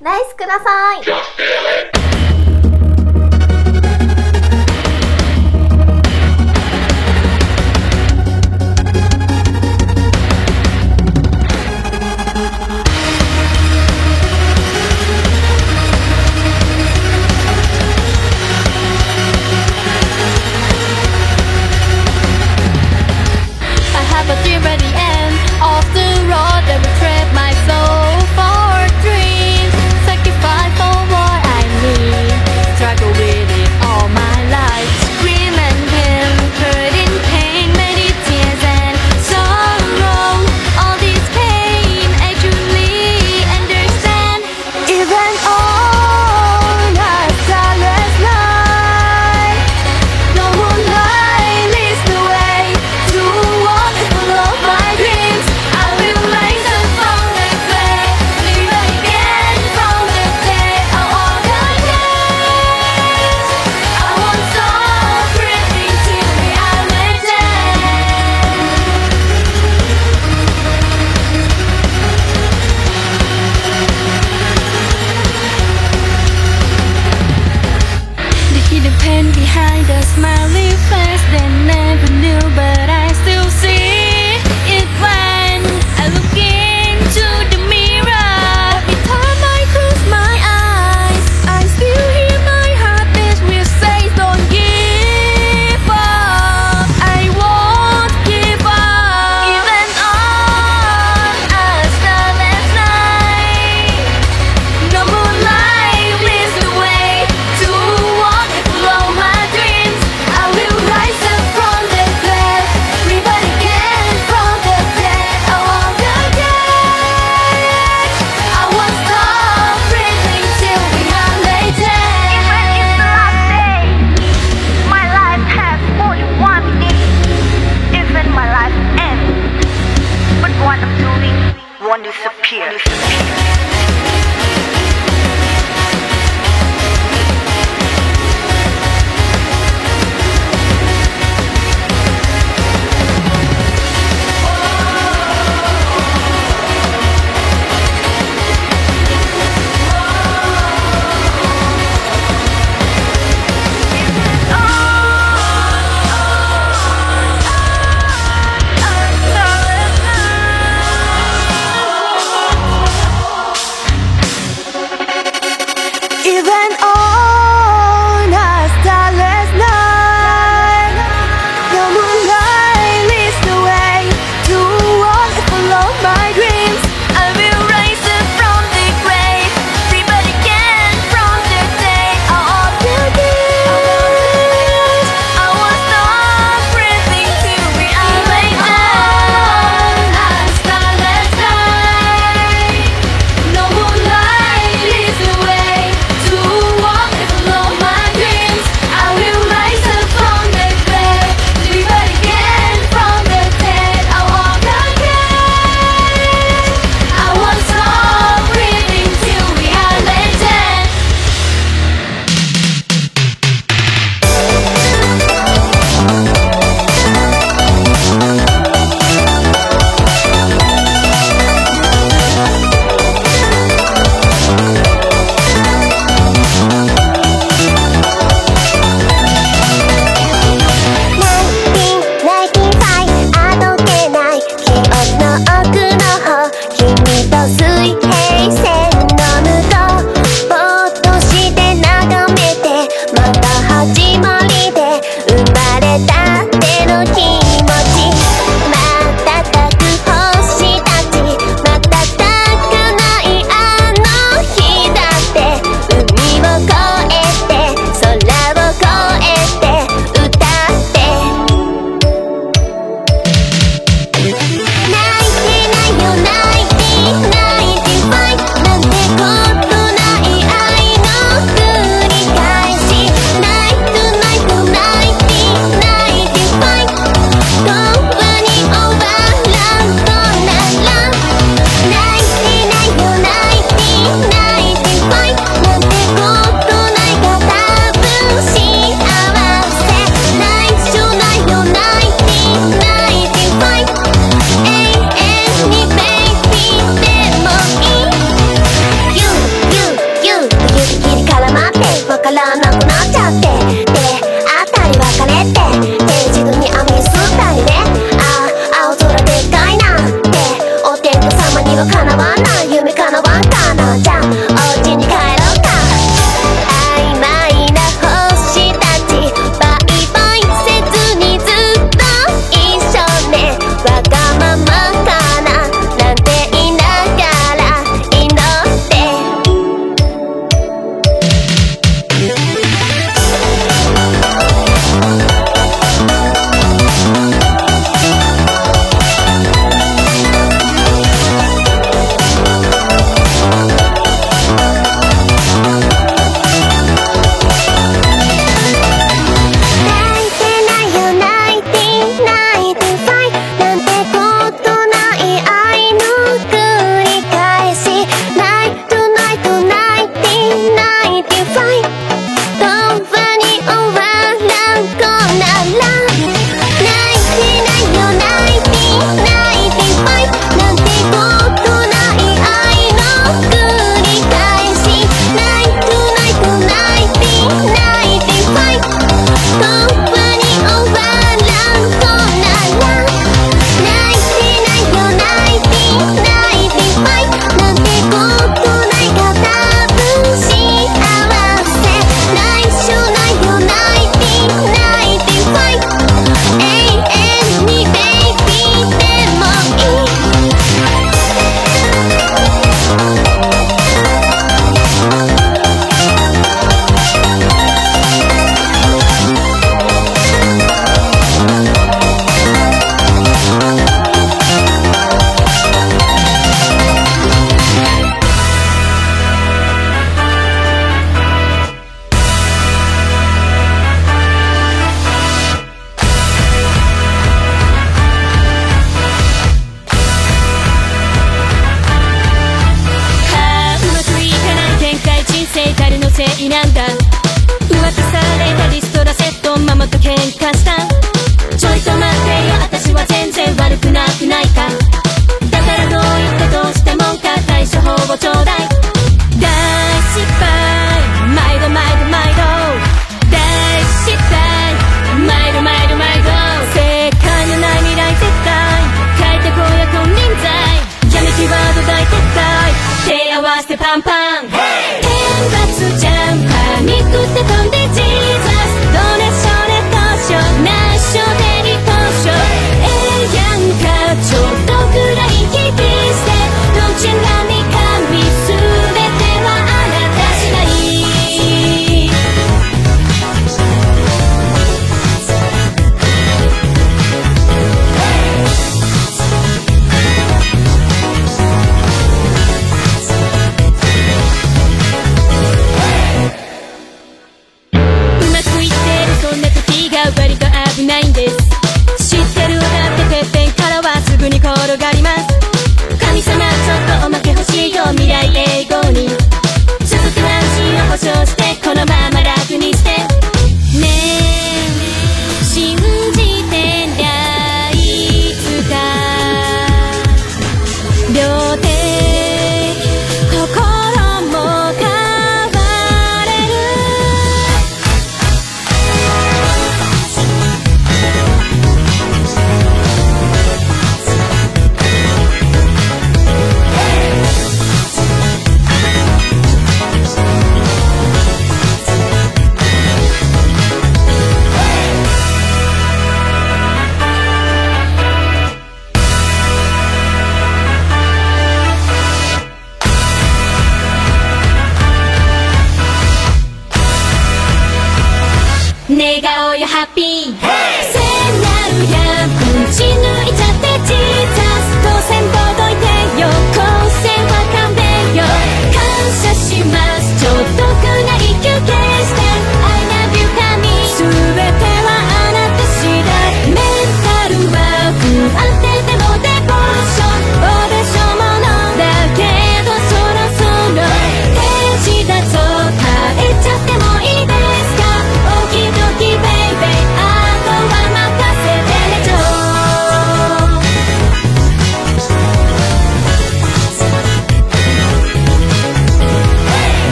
ナイスください。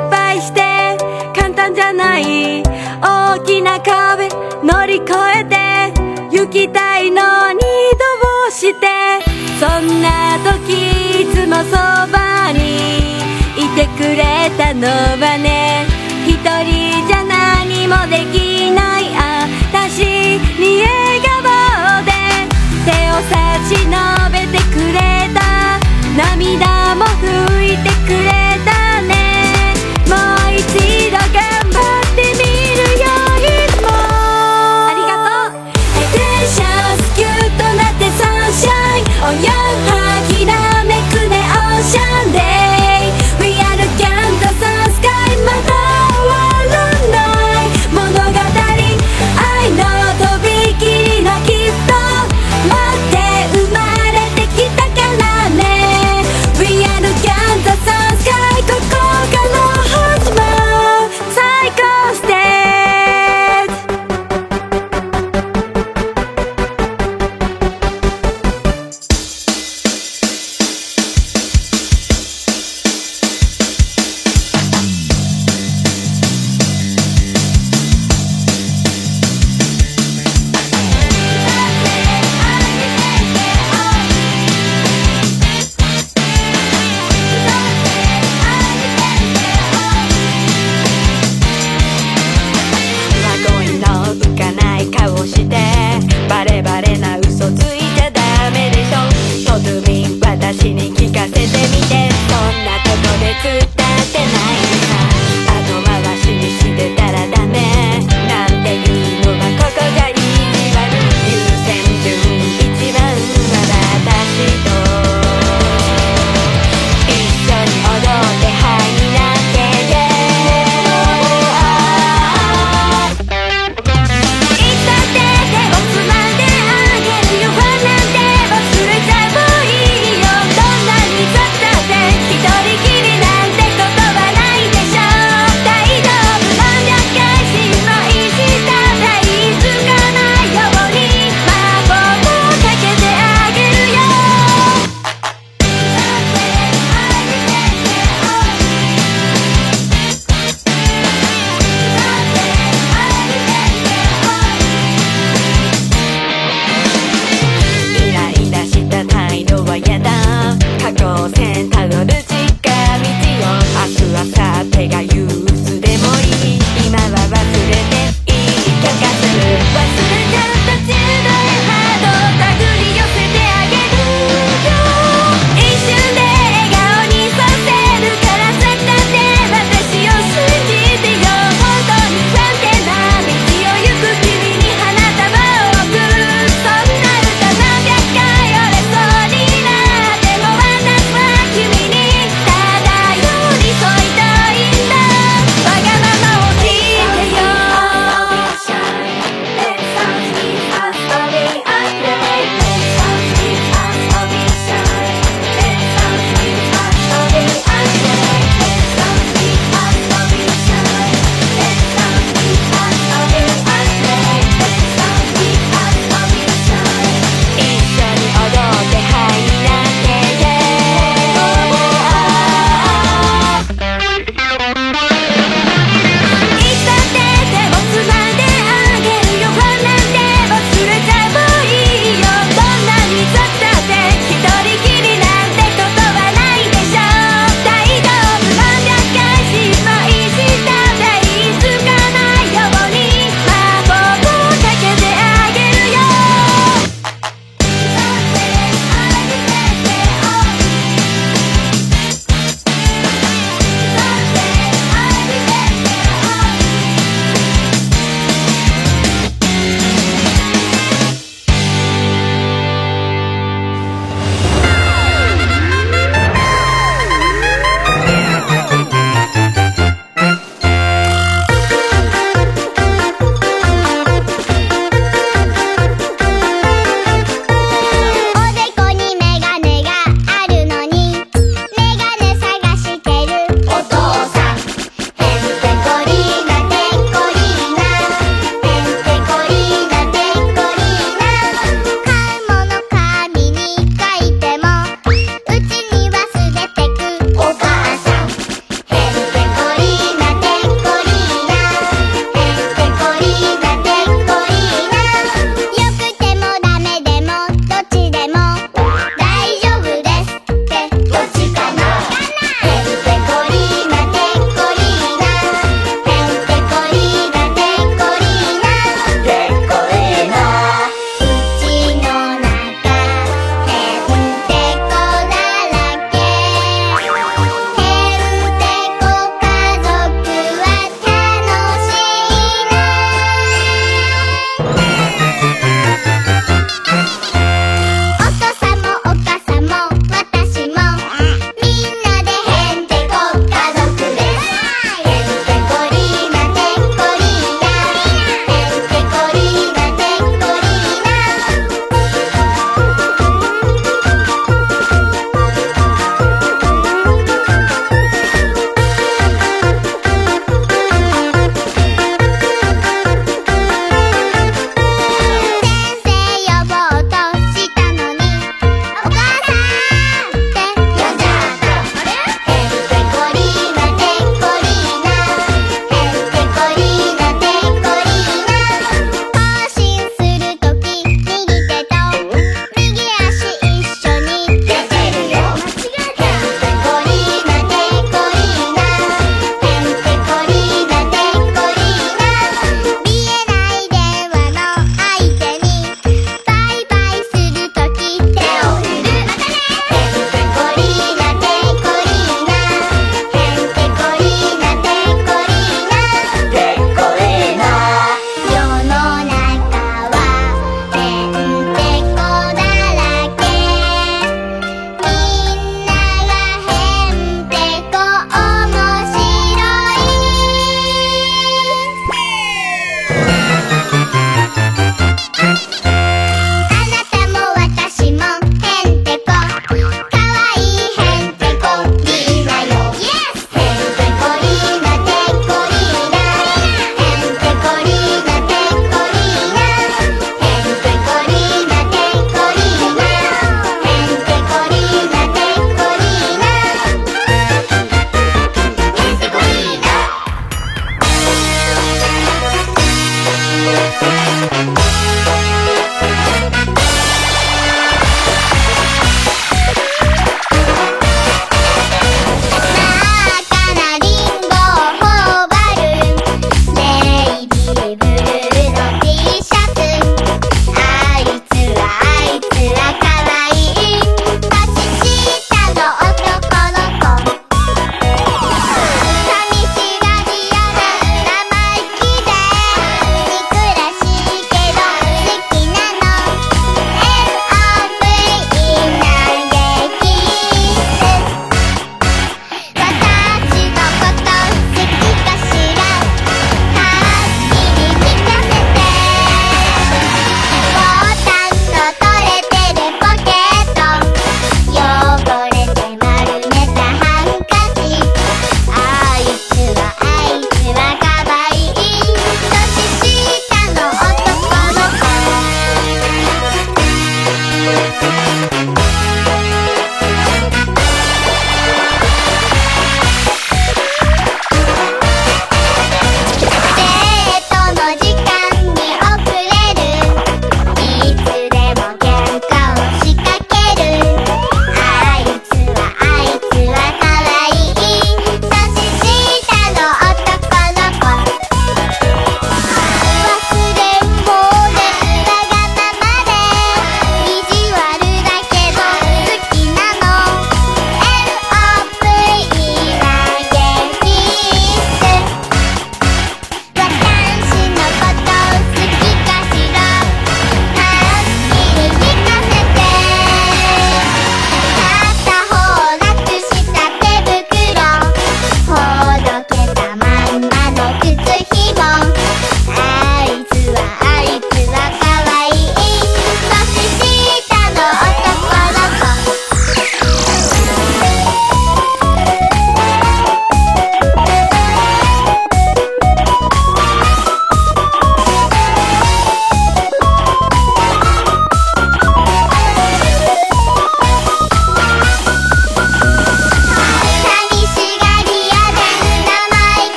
敗して簡単じゃない大きな壁乗り越えて行きたいのにどうしてそんな時いつもそばにいてくれたのはね。一人じゃ何もできない私に笑顔で。手を差し伸べてくれた。涙も拭いて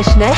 International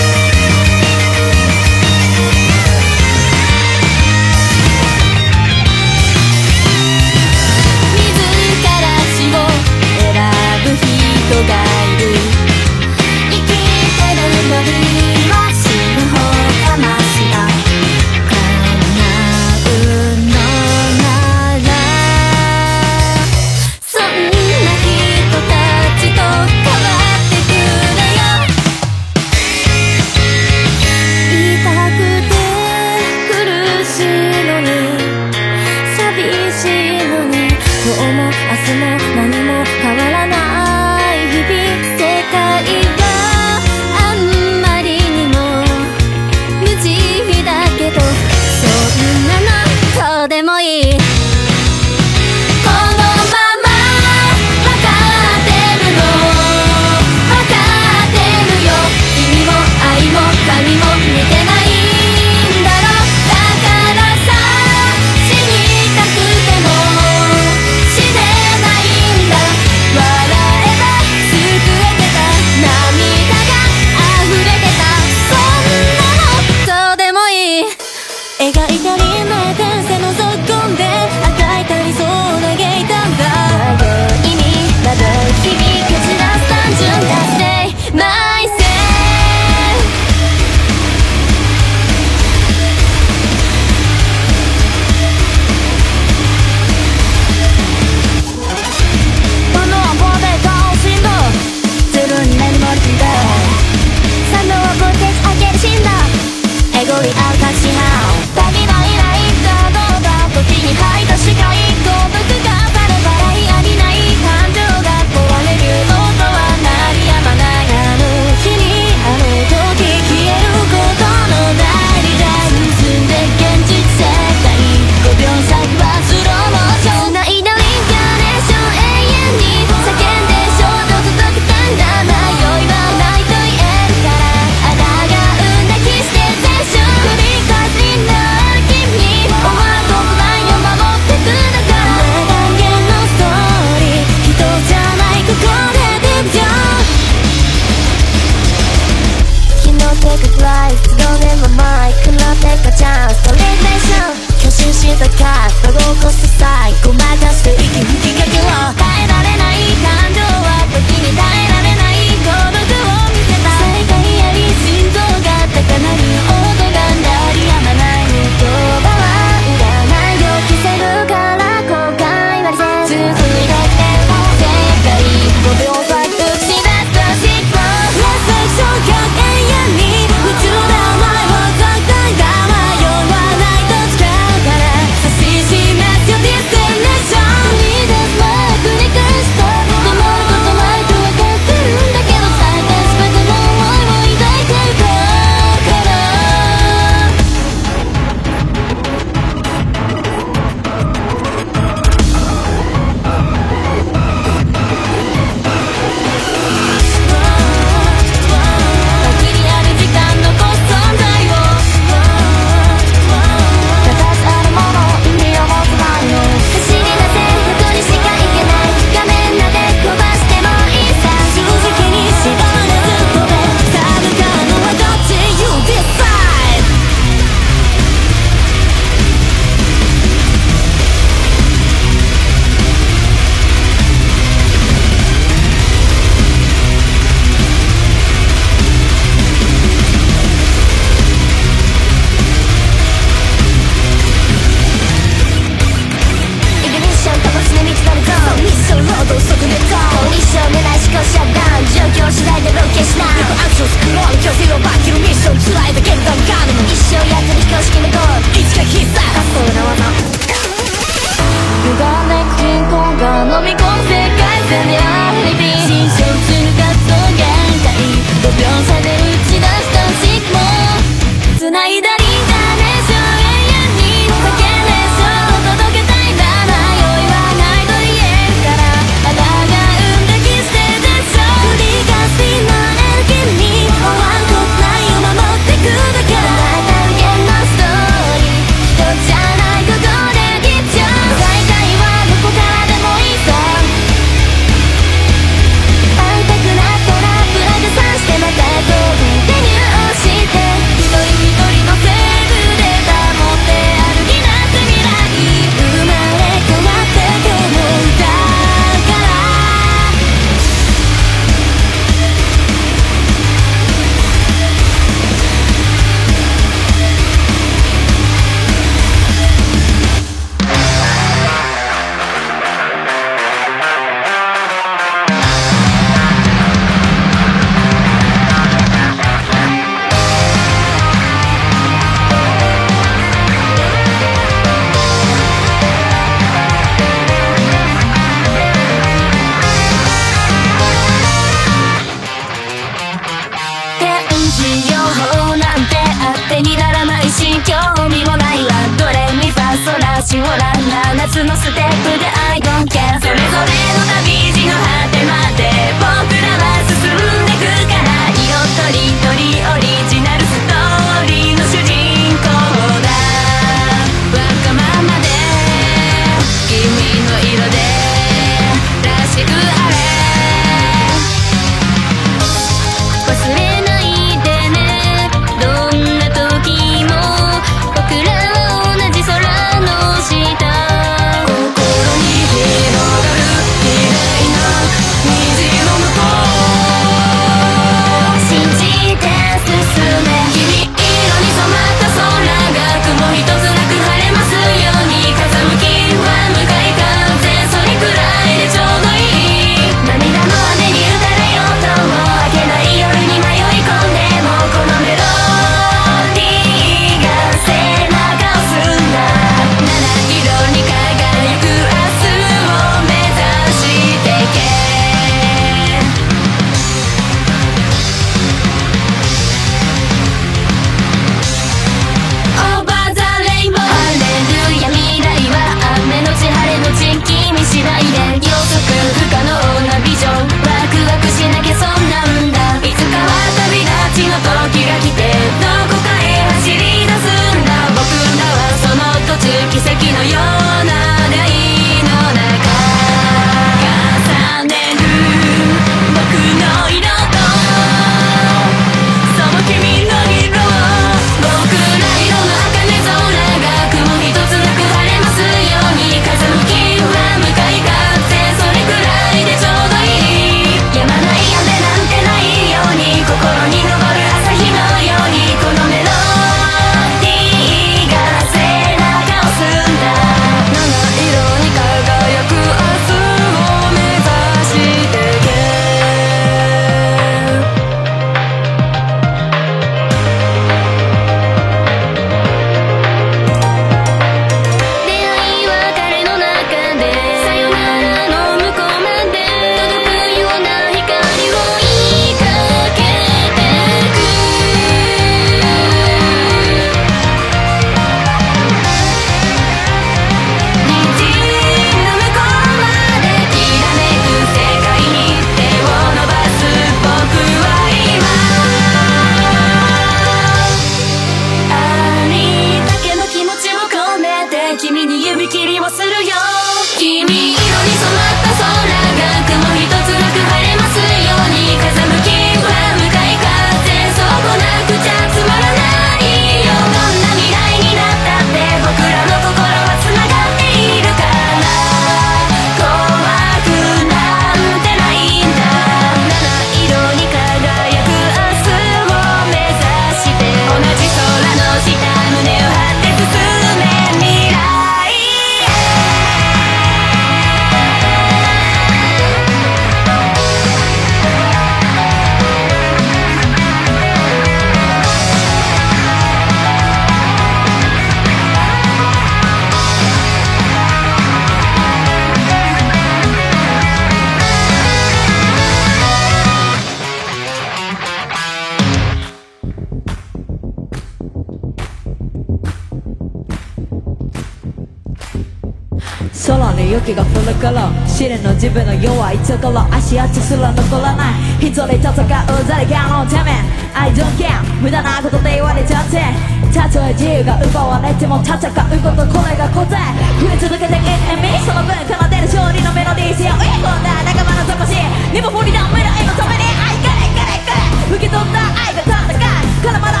自分の弱いところ足跡すら残らない。一人戦う誰かのため。I don't care 無駄なことで言われちゃって。たとえ自由が奪われても戦うことこれが答え。増え続けていってみその分奏でる勝利のメロディー背負い込んだ。仲間の魂にも掘りだ未来のために。愛がれがれがれ受け取った愛が戦い絡まら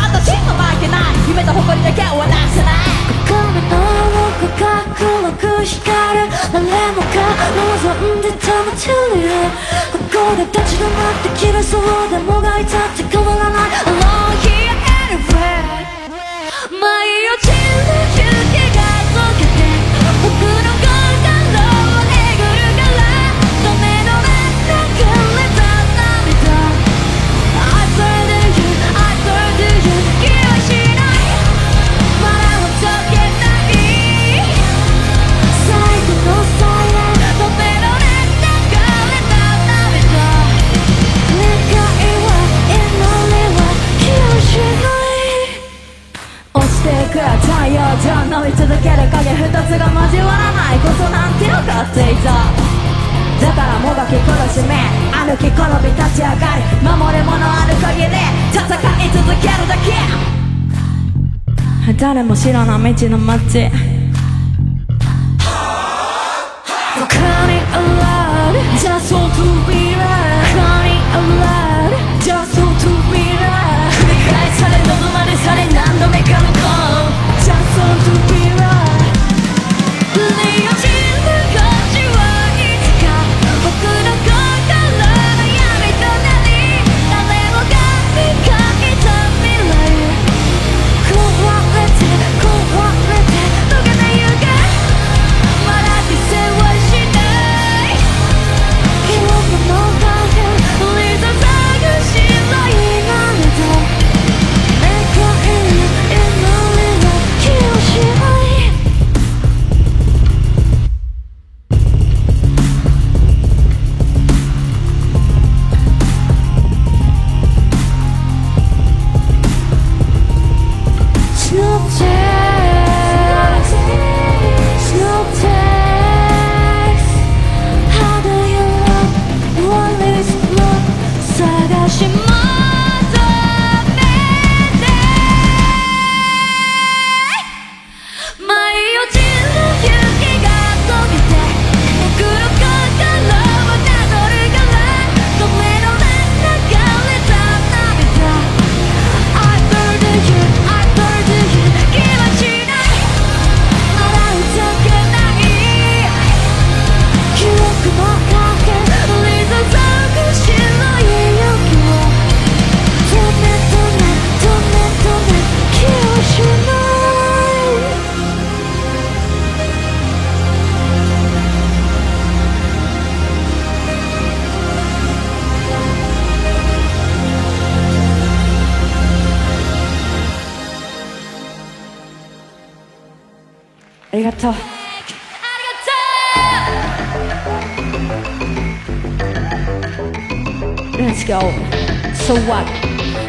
けない。夢と誇りだけはなせない心の奥が黒く光る誰もが望んでたま街にここで立ち止まって切れそうでもがいたって変わらない。誰も知らない道の街。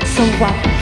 So what?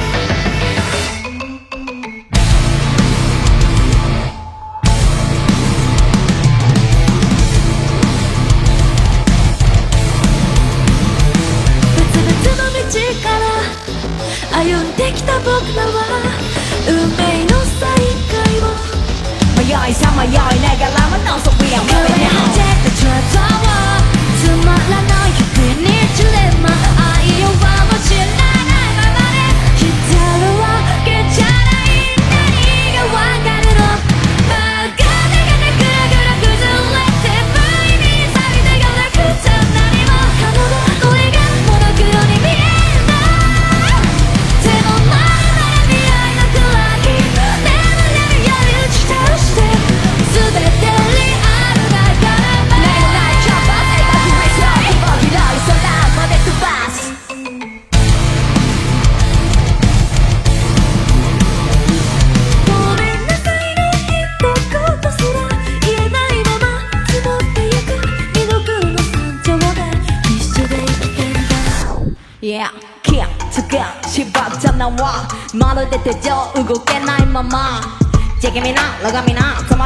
Look at me now. Come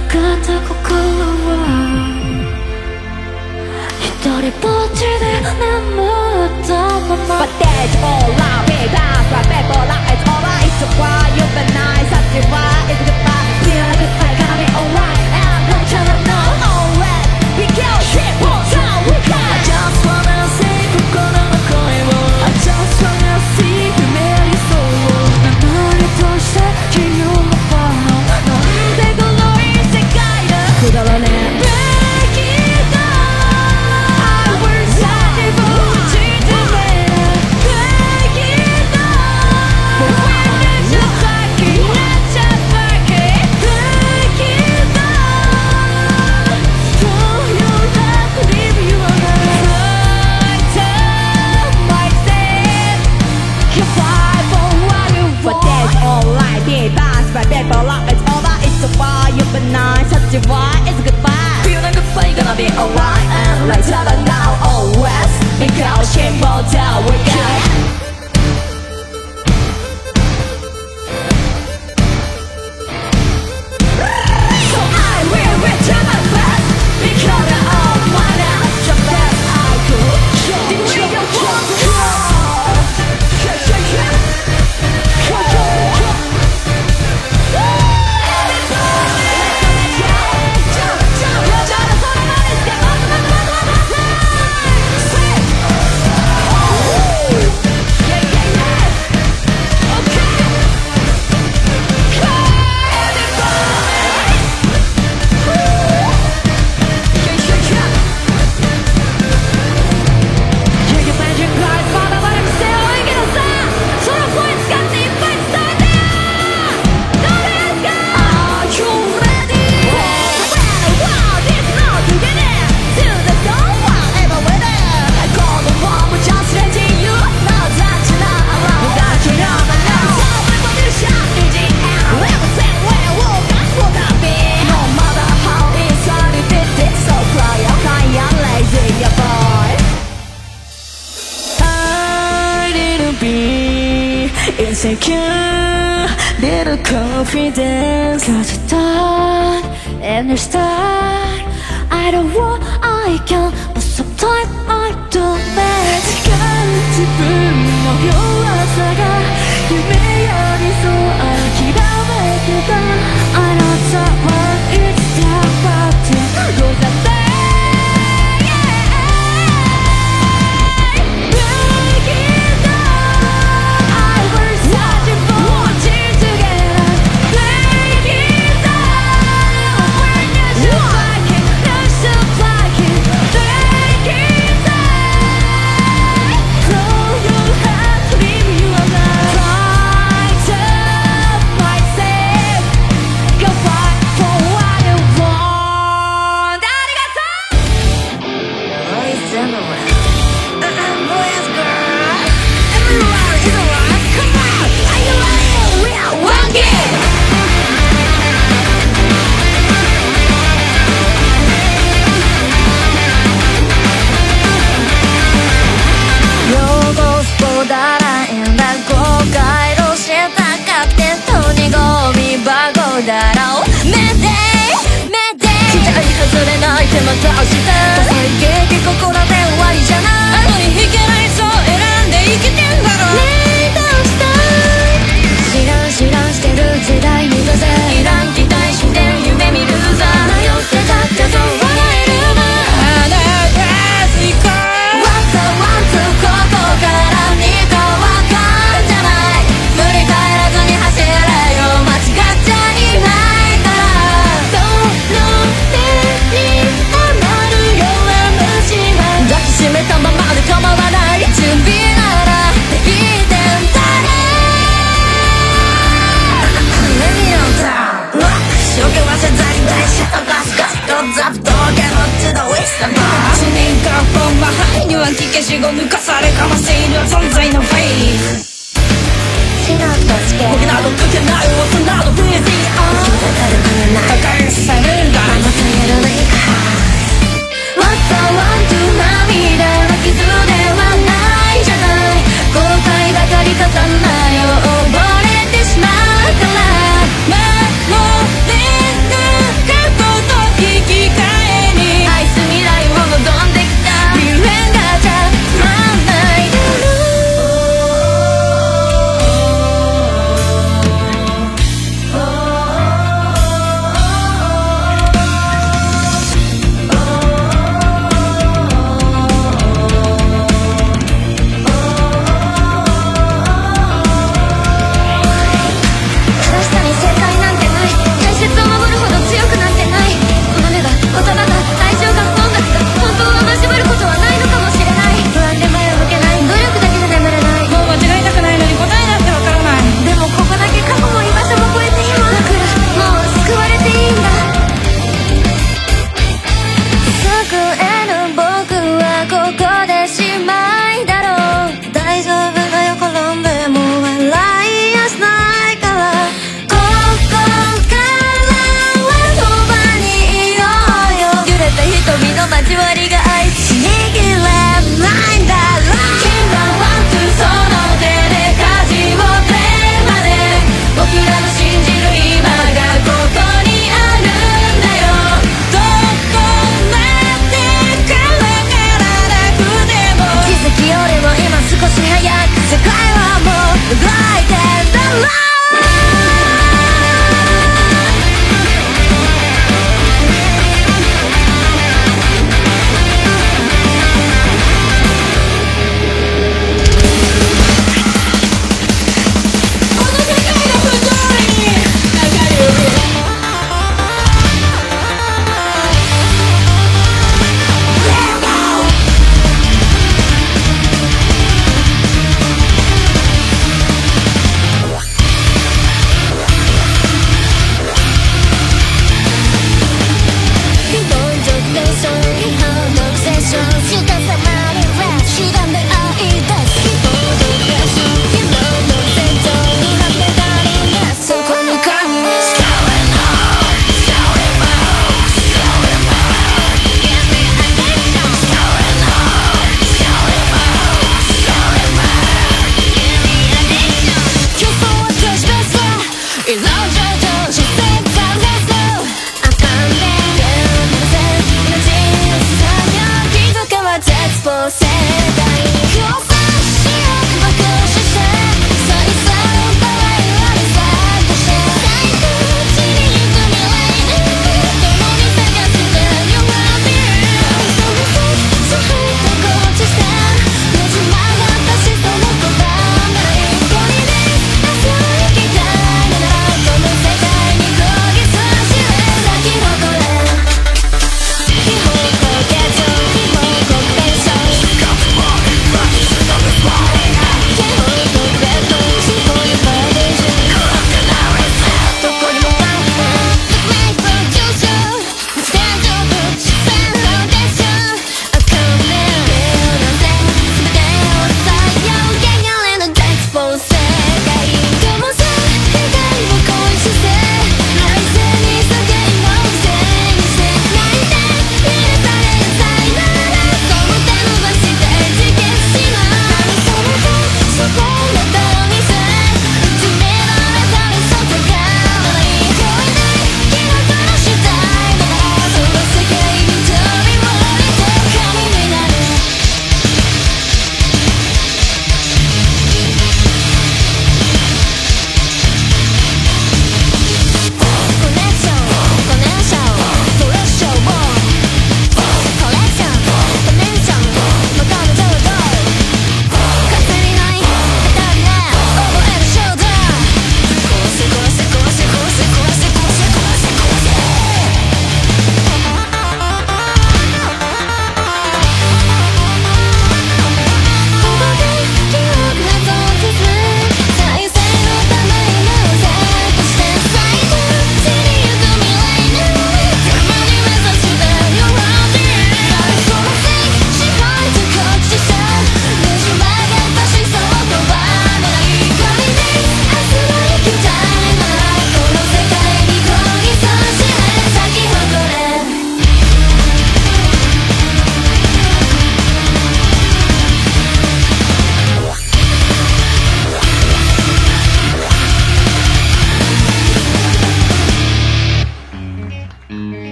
かった心は一人ぼっちで眠ったまま But that's all I mean, that's what people like, it's alright, so why you've been nice, that's why oh why and later but now always because she bought a weekend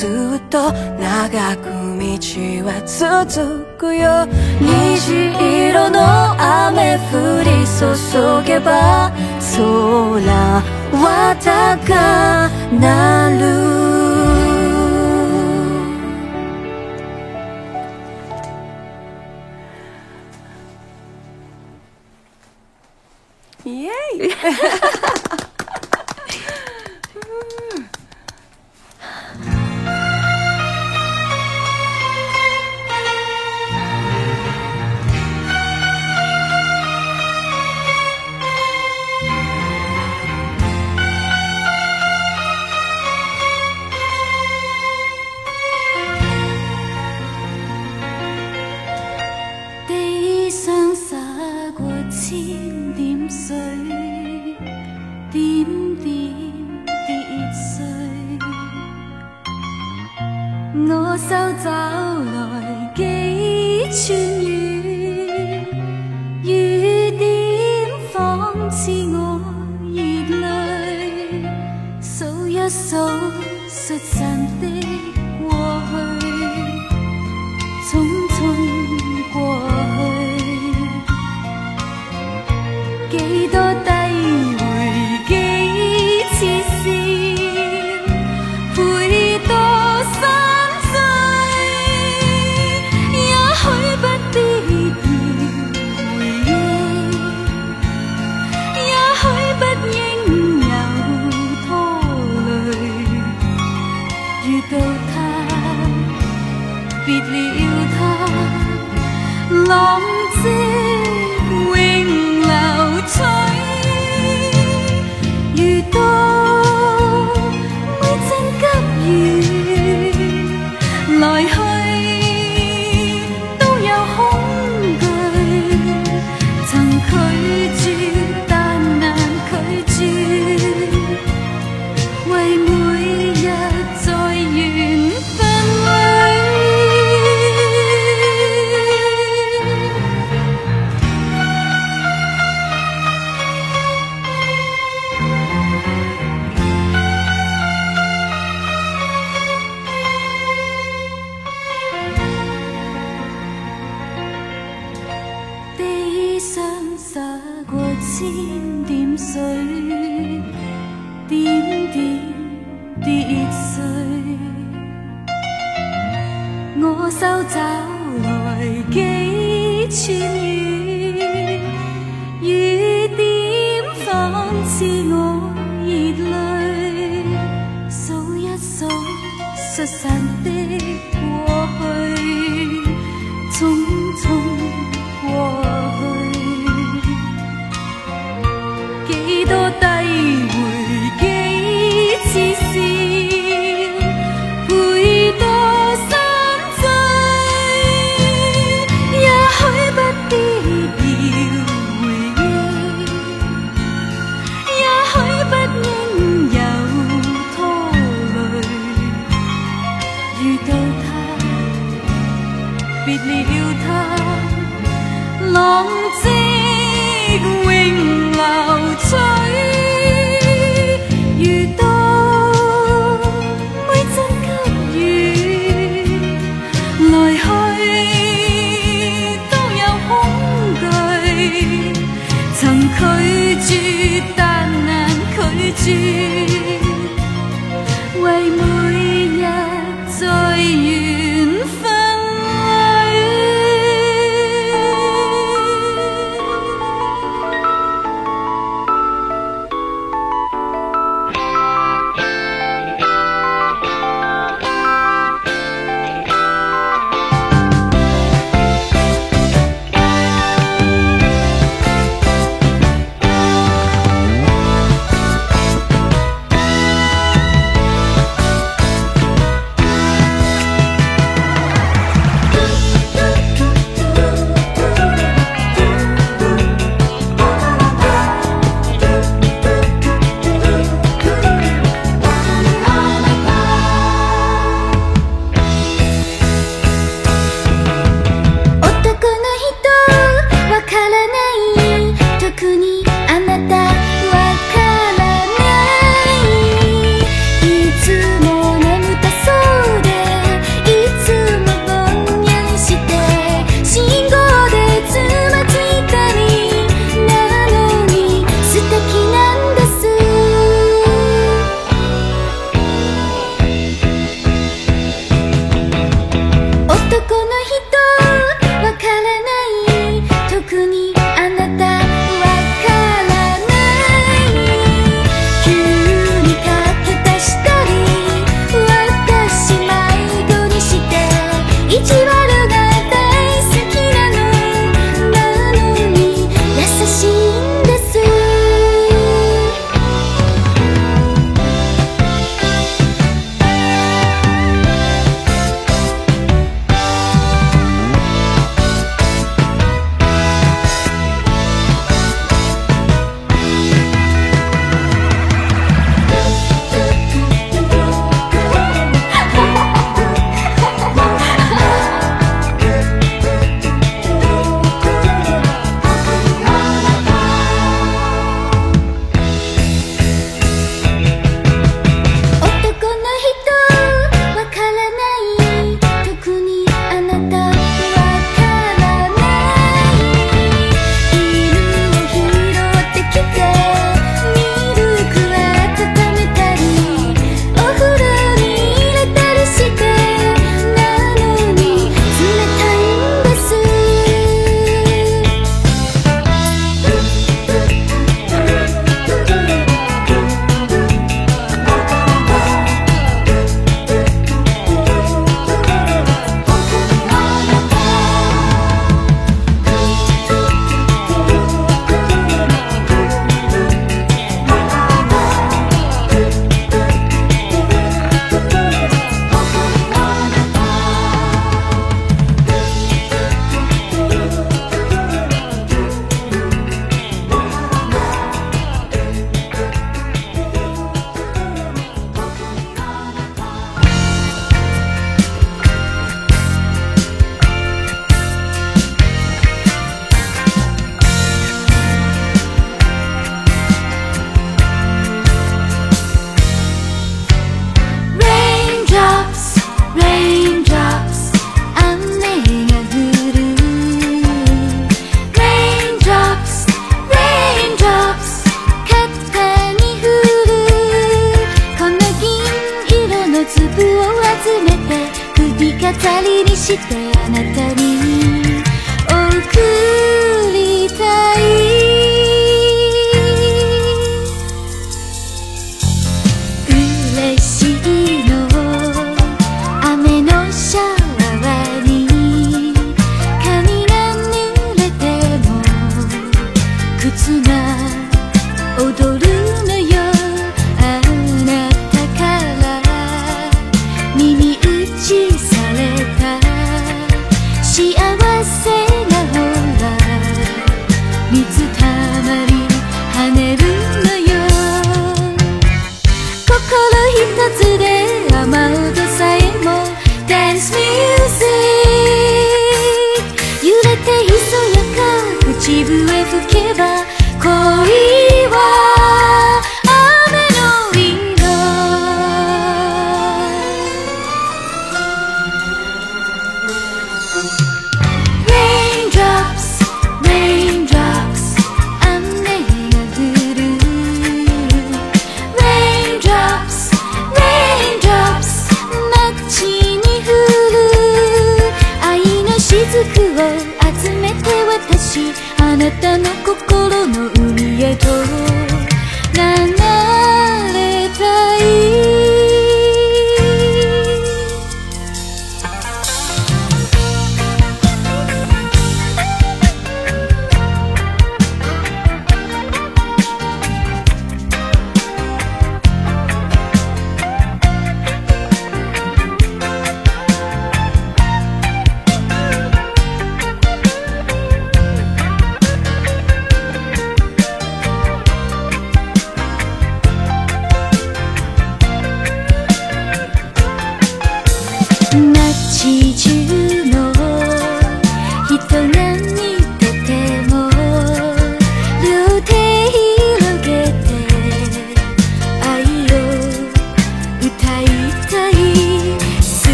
ずっと長く道は続くよ。虹色の雨降り注げば空は高鳴る。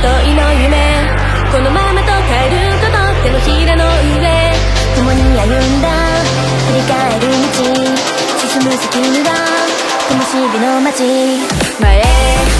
いの夢。このままと帰ること手のひらの上。共に歩んだ。振り返る道。進む先には灯火の街。前へ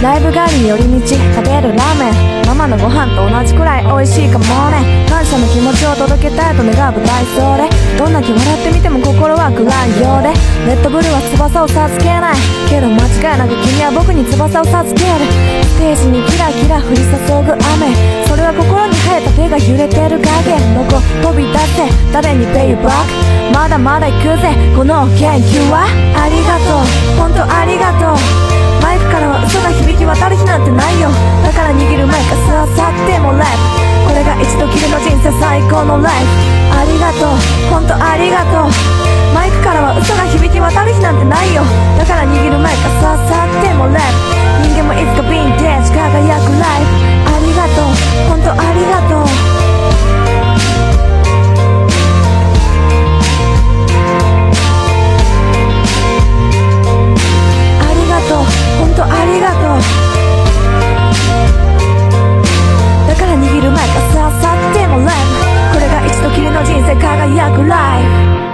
ライブ帰りに寄り道食べるラーメン。ママのご飯と同じくらい美味しいかもね。感謝の気持ちを届けたいと願う舞台それどんだけ笑ってみても心は暗いようで。レッドブルは翼を授けない。けど間違いなく君は僕に翼を授ける。ステージにキラキラ降り注ぐ雨。それは心に生えた手が揺れてる影。どこ飛び出せ。誰にペイバック。まだまだ行くぜ。この研究は。ありがとう。本当ありがとう。マイクからは嘘が響き渡る日なんてないよ。だから握るマイクさあさってもラップこれが一度きりの人生最高のライフ。ありがとう。本当ありがとう。マイクからは嘘が響き渡る日なんてないよ。だから握るマイクさあさってもラップ人間もいつかヴィンテージ輝くライフ。ありがとう。本当ありがとう。本当ありがとう。だから握る前かささってもライブこれが一度きりの人生輝くライフ。